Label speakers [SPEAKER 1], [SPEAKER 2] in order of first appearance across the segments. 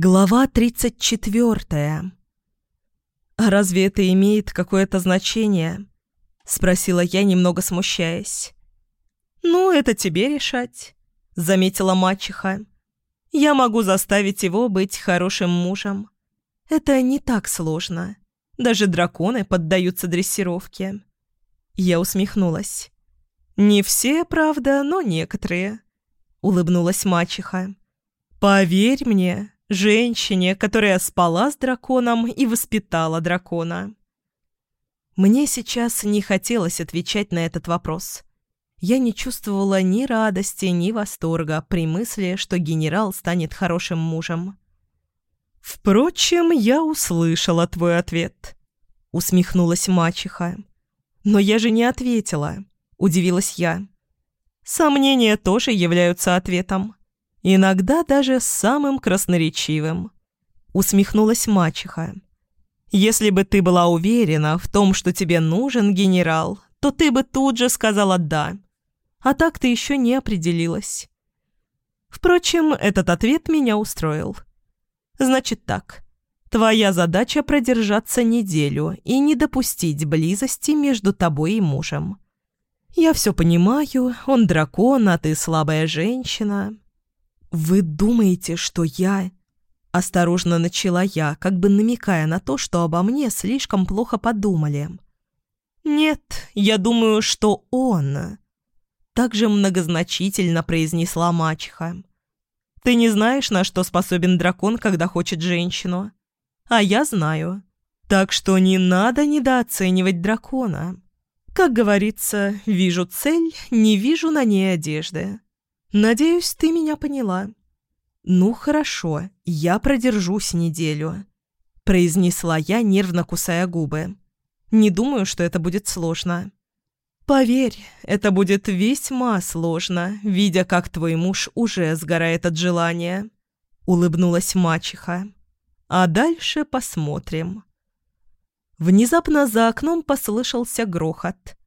[SPEAKER 1] Глава 34. «А разве это имеет какое-то значение?» — спросила я, немного смущаясь. «Ну, это тебе решать», — заметила мачеха. «Я могу заставить его быть хорошим мужем. Это не так сложно. Даже драконы поддаются дрессировке». Я усмехнулась. «Не все, правда, но некоторые», — улыбнулась мачеха. «Поверь мне, Женщине, которая спала с драконом и воспитала дракона. Мне сейчас не хотелось отвечать на этот вопрос. Я не чувствовала ни радости, ни восторга при мысли, что генерал станет хорошим мужем. «Впрочем, я услышала твой ответ», — усмехнулась мачеха. «Но я же не ответила», — удивилась я. «Сомнения тоже являются ответом. Иногда даже самым красноречивым. Усмехнулась мачеха. Если бы ты была уверена в том, что тебе нужен генерал, то ты бы тут же сказала «да». А так ты еще не определилась. Впрочем, этот ответ меня устроил. Значит так. Твоя задача продержаться неделю и не допустить близости между тобой и мужем. Я все понимаю, он дракон, а ты слабая женщина. «Вы думаете, что я...» Осторожно начала я, как бы намекая на то, что обо мне слишком плохо подумали. «Нет, я думаю, что он...» Также многозначительно произнесла мачеха. «Ты не знаешь, на что способен дракон, когда хочет женщину? А я знаю. Так что не надо недооценивать дракона. Как говорится, вижу цель, не вижу на ней одежды. «Надеюсь, ты меня поняла». «Ну, хорошо, я продержусь неделю», — произнесла я, нервно кусая губы. «Не думаю, что это будет сложно». «Поверь, это будет весьма сложно, видя, как твой муж уже сгорает от желания», — улыбнулась мачеха. «А дальше посмотрим». Внезапно за окном послышался грохот.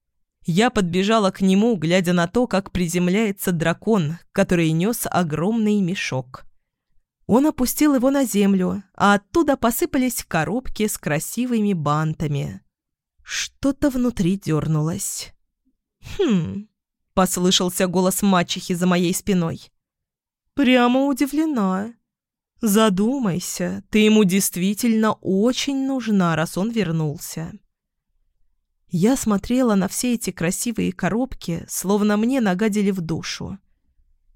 [SPEAKER 1] Я подбежала к нему, глядя на то, как приземляется дракон, который нес огромный мешок. Он опустил его на землю, а оттуда посыпались коробки с красивыми бантами. Что-то внутри дернулось. «Хм...» — послышался голос мачехи за моей спиной. «Прямо удивлена. Задумайся, ты ему действительно очень нужна, раз он вернулся». Я смотрела на все эти красивые коробки, словно мне нагадили в душу.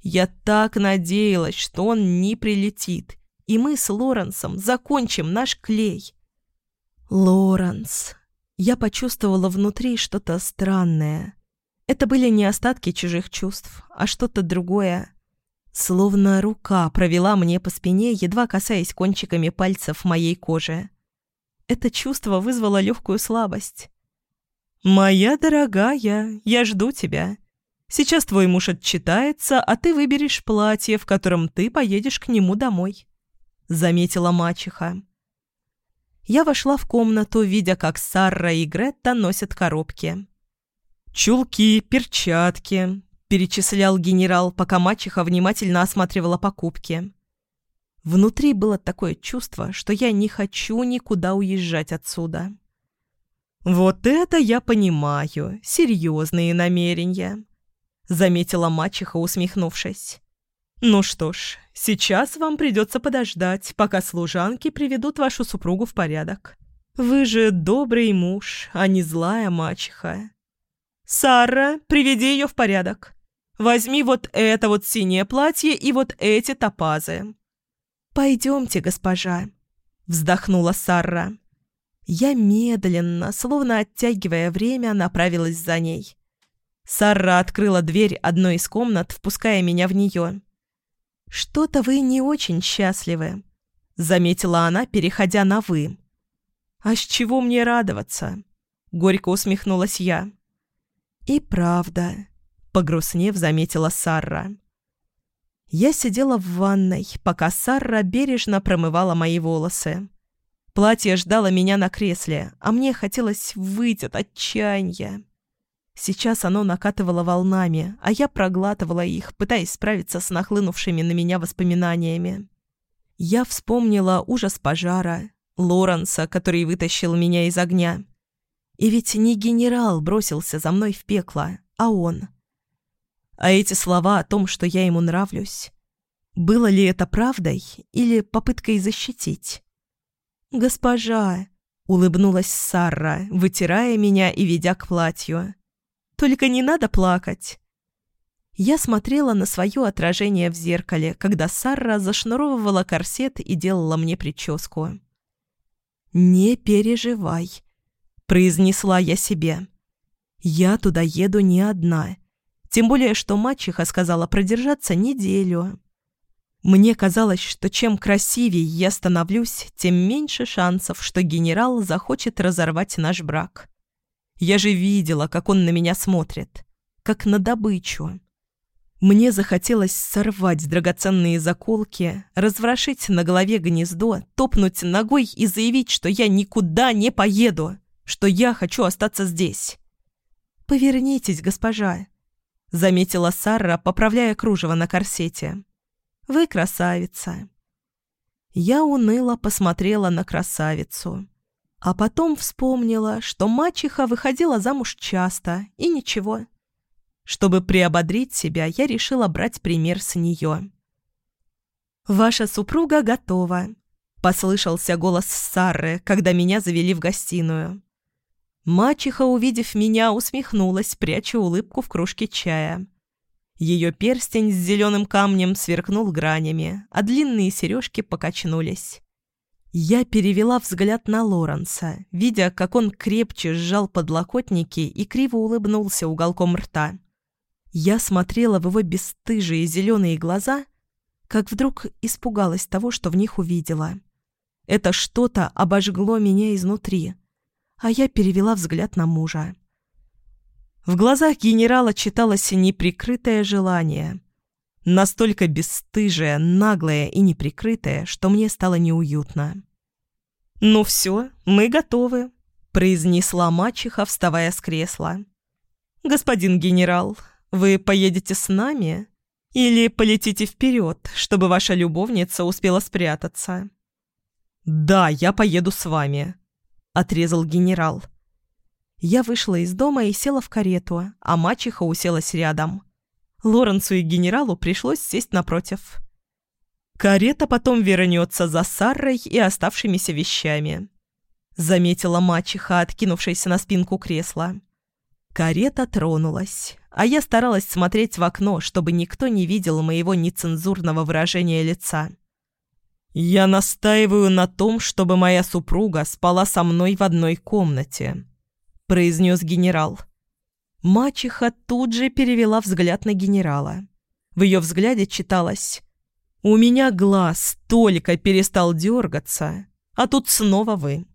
[SPEAKER 1] Я так надеялась, что он не прилетит, и мы с Лоренсом закончим наш клей. Лоренс. Я почувствовала внутри что-то странное. Это были не остатки чужих чувств, а что-то другое. Словно рука провела мне по спине, едва касаясь кончиками пальцев моей кожи. Это чувство вызвало легкую слабость. «Моя дорогая, я жду тебя. Сейчас твой муж отчитается, а ты выберешь платье, в котором ты поедешь к нему домой», — заметила мачеха. Я вошла в комнату, видя, как Сарра и Гретта носят коробки. «Чулки, перчатки», — перечислял генерал, пока мачеха внимательно осматривала покупки. Внутри было такое чувство, что я не хочу никуда уезжать отсюда. «Вот это я понимаю, серьезные намерения», — заметила мачеха, усмехнувшись. «Ну что ж, сейчас вам придется подождать, пока служанки приведут вашу супругу в порядок. Вы же добрый муж, а не злая мачеха. Сара, приведи ее в порядок. Возьми вот это вот синее платье и вот эти топазы». «Пойдемте, госпожа», — вздохнула Сара. Я медленно, словно оттягивая время, направилась за ней. Сара открыла дверь одной из комнат, впуская меня в нее. «Что-то вы не очень счастливы», — заметила она, переходя на «вы». «А с чего мне радоваться?» — горько усмехнулась я. «И правда», — погрустнев заметила Сара. Я сидела в ванной, пока Сара бережно промывала мои волосы. Платье ждало меня на кресле, а мне хотелось выйти от отчаяния. Сейчас оно накатывало волнами, а я проглатывала их, пытаясь справиться с нахлынувшими на меня воспоминаниями. Я вспомнила ужас пожара, Лоренса, который вытащил меня из огня. И ведь не генерал бросился за мной в пекло, а он. А эти слова о том, что я ему нравлюсь, было ли это правдой или попыткой защитить? «Госпожа!» — улыбнулась Сара, вытирая меня и ведя к платью. «Только не надо плакать!» Я смотрела на свое отражение в зеркале, когда Сара зашнуровывала корсет и делала мне прическу. «Не переживай», — произнесла я себе. «Я туда еду не одна. Тем более, что мачеха сказала продержаться неделю». Мне казалось, что чем красивее я становлюсь, тем меньше шансов, что генерал захочет разорвать наш брак. Я же видела, как он на меня смотрит, как на добычу. Мне захотелось сорвать драгоценные заколки, разворошить на голове гнездо, топнуть ногой и заявить, что я никуда не поеду, что я хочу остаться здесь. «Повернитесь, госпожа», — заметила Сара, поправляя кружево на корсете. Вы красавица». Я уныло посмотрела на красавицу. А потом вспомнила, что мачеха выходила замуж часто, и ничего. Чтобы приободрить себя, я решила брать пример с нее. «Ваша супруга готова», — послышался голос Сары, когда меня завели в гостиную. Мачеха, увидев меня, усмехнулась, пряча улыбку в кружке чая. Ее перстень с зеленым камнем сверкнул гранями, а длинные сережки покачнулись. Я перевела взгляд на Лоренса, видя, как он крепче сжал подлокотники и криво улыбнулся уголком рта. Я смотрела в его бесстыжие зеленые глаза, как вдруг испугалась того, что в них увидела. Это что-то обожгло меня изнутри, а я перевела взгляд на мужа. В глазах генерала читалось неприкрытое желание. Настолько бесстыжее, наглое и неприкрытое, что мне стало неуютно. «Ну все, мы готовы», — произнесла мачеха, вставая с кресла. «Господин генерал, вы поедете с нами? Или полетите вперед, чтобы ваша любовница успела спрятаться?» «Да, я поеду с вами», — отрезал генерал. Я вышла из дома и села в карету, а мачеха уселась рядом. Лоренцу и генералу пришлось сесть напротив. Карета потом вернется за Сарой и оставшимися вещами. Заметила мачеха, откинувшаяся на спинку кресла. Карета тронулась, а я старалась смотреть в окно, чтобы никто не видел моего нецензурного выражения лица. «Я настаиваю на том, чтобы моя супруга спала со мной в одной комнате», — произнес генерал. Мачеха тут же перевела взгляд на генерала. В ее взгляде читалось «У меня глаз только перестал дергаться, а тут снова вы».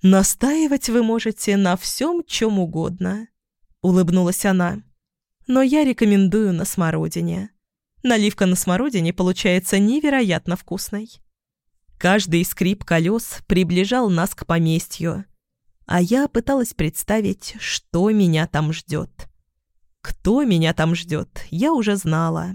[SPEAKER 1] «Настаивать вы можете на всем, чем угодно», — улыбнулась она. «Но я рекомендую на смородине. Наливка на смородине получается невероятно вкусной». Каждый скрип колес приближал нас к поместью — а я пыталась представить, что меня там ждет. Кто меня там ждет, я уже знала.